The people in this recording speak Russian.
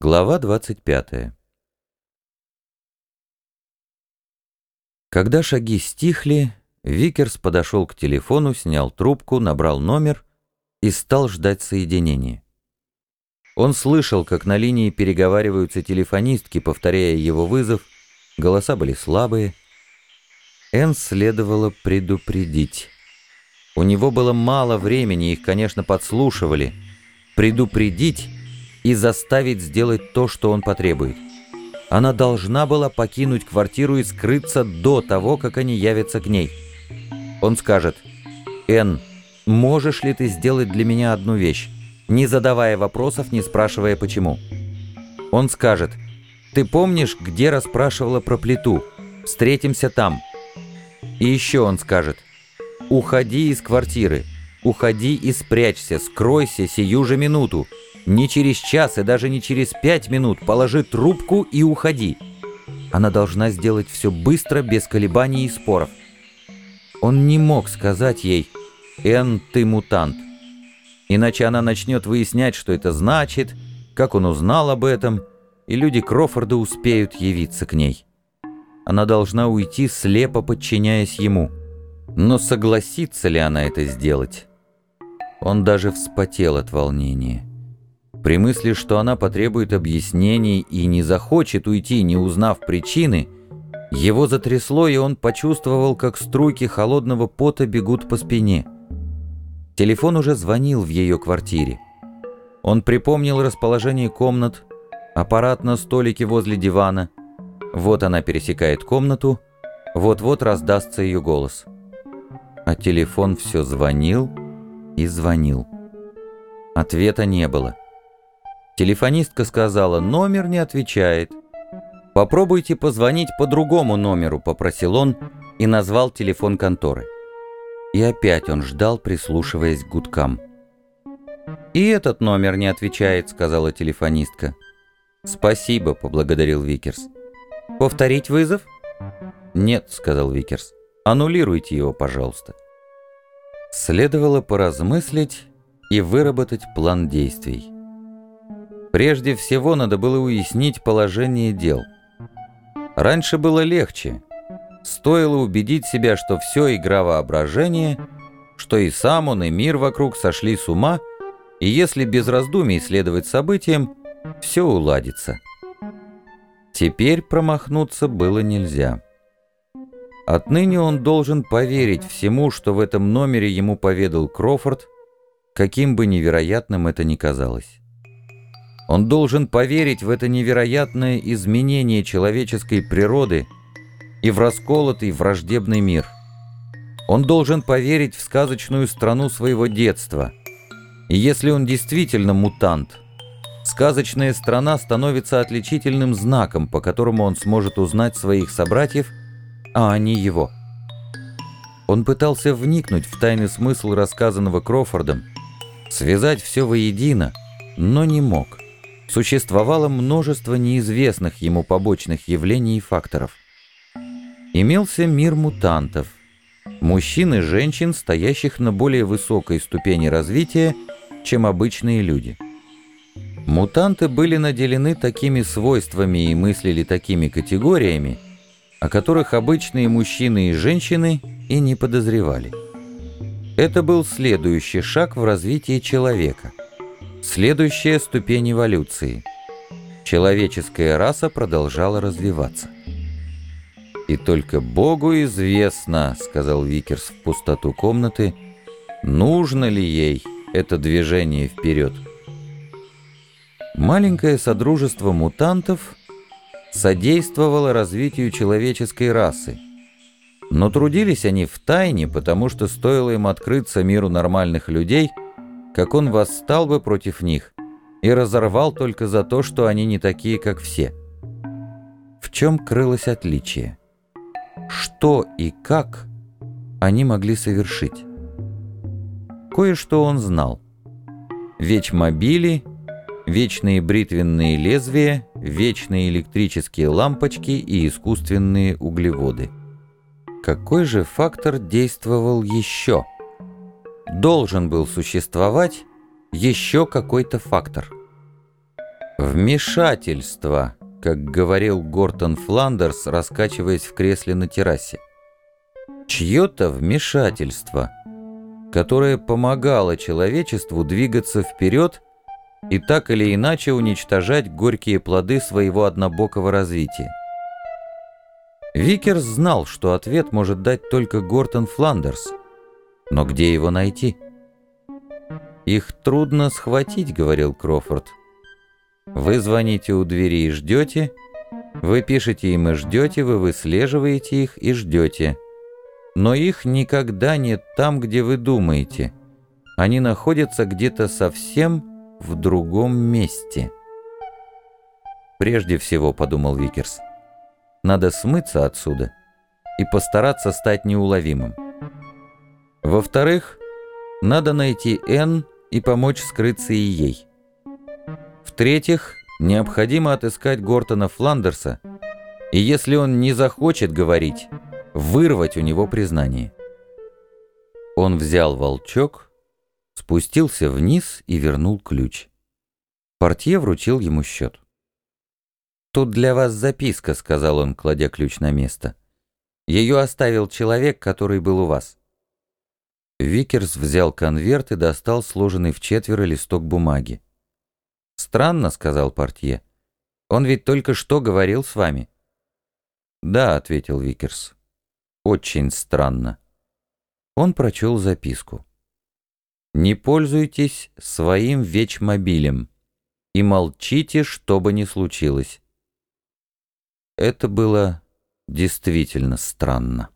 Глава 25 Когда шаги стихли, Викерс подошел к телефону, снял трубку, набрал номер и стал ждать соединения. Он слышал, как на линии переговариваются телефонистки, повторяя его вызов, голоса были слабые. Энн следовало предупредить. У него было мало времени, их, конечно, подслушивали. Предупредить и заставить сделать то, что он потребует. Она должна была покинуть квартиру и скрыться до того, как они явятся к ней. Он скажет, «Энн, можешь ли ты сделать для меня одну вещь, не задавая вопросов, не спрашивая почему?» Он скажет, «Ты помнишь, где расспрашивала про плиту? Встретимся там». И еще он скажет, «Уходи из квартиры, уходи и спрячься, скройся сию же минуту, не через час и даже не через пять минут положи трубку и уходи. Она должна сделать все быстро, без колебаний и споров. Он не мог сказать ей «Энн, ты мутант». Иначе она начнет выяснять, что это значит, как он узнал об этом, и люди Крофорда успеют явиться к ней. Она должна уйти, слепо подчиняясь ему. Но согласится ли она это сделать? Он даже вспотел от волнения. При мысли, что она потребует объяснений и не захочет уйти, не узнав причины, его затрясло, и он почувствовал, как струйки холодного пота бегут по спине. Телефон уже звонил в ее квартире. Он припомнил расположение комнат, аппарат на столике возле дивана. Вот она пересекает комнату, вот-вот раздастся ее голос. А телефон все звонил и звонил. Ответа не было. Телефонистка сказала, номер не отвечает. «Попробуйте позвонить по другому номеру», — попросил он и назвал телефон конторы. И опять он ждал, прислушиваясь к гудкам. «И этот номер не отвечает», — сказала телефонистка. «Спасибо», — поблагодарил Викерс. «Повторить вызов?» «Нет», — сказал Викерс. «Аннулируйте его, пожалуйста». Следовало поразмыслить и выработать план действий. Прежде всего надо было уяснить положение дел. Раньше было легче. Стоило убедить себя, что все игра воображения, что и сам он, и мир вокруг сошли с ума, и если без раздумий следовать событиям, все уладится. Теперь промахнуться было нельзя. Отныне он должен поверить всему, что в этом номере ему поведал Крофорд, каким бы невероятным это ни казалось. Он должен поверить в это невероятное изменение человеческой природы и в расколотый враждебный мир. Он должен поверить в сказочную страну своего детства. И если он действительно мутант, сказочная страна становится отличительным знаком, по которому он сможет узнать своих собратьев, а они его. Он пытался вникнуть в тайный смысл рассказанного Крофордом, связать все воедино, но не мог существовало множество неизвестных ему побочных явлений и факторов. Имелся мир мутантов, мужчин и женщин, стоящих на более высокой ступени развития, чем обычные люди. Мутанты были наделены такими свойствами и мыслили такими категориями, о которых обычные мужчины и женщины и не подозревали. Это был следующий шаг в развитии человека – Следующая ступень эволюции. Человеческая раса продолжала развиваться. «И только Богу известно, — сказал Викерс в пустоту комнаты, — нужно ли ей это движение вперед. Маленькое содружество мутантов содействовало развитию человеческой расы, но трудились они в тайне, потому что стоило им открыться миру нормальных людей — как он восстал бы против них и разорвал только за то, что они не такие, как все. В чем крылось отличие? Что и как они могли совершить? Кое-что он знал. Вечмобили, вечные бритвенные лезвия, вечные электрические лампочки и искусственные углеводы. Какой же фактор действовал еще? Должен был существовать еще какой-то фактор. Вмешательство, как говорил Гортон Фландерс, раскачиваясь в кресле на террасе. Чье-то вмешательство, которое помогало человечеству двигаться вперед и так или иначе уничтожать горькие плоды своего однобокого развития. Викерс знал, что ответ может дать только Гортон Фландерс. Но где его найти? «Их трудно схватить», — говорил Крофорд. «Вы звоните у двери и ждете, вы пишете им и ждете, вы выслеживаете их и ждете. Но их никогда нет там, где вы думаете. Они находятся где-то совсем в другом месте». «Прежде всего», — подумал Викерс, — надо смыться отсюда и постараться стать неуловимым. Во-вторых, надо найти Н и помочь скрыться и ей. В-третьих, необходимо отыскать Гортона Фландерса, и если он не захочет говорить, вырвать у него признание. Он взял волчок, спустился вниз и вернул ключ. Портье вручил ему счет. «Тут для вас записка», — сказал он, кладя ключ на место. «Ее оставил человек, который был у вас». Викерс взял конверт и достал сложенный в четверо листок бумаги. «Странно», — сказал портье. «Он ведь только что говорил с вами». «Да», — ответил Викерс. «Очень странно». Он прочел записку. «Не пользуйтесь своим вечмобилем и молчите, что бы ни случилось». Это было действительно странно.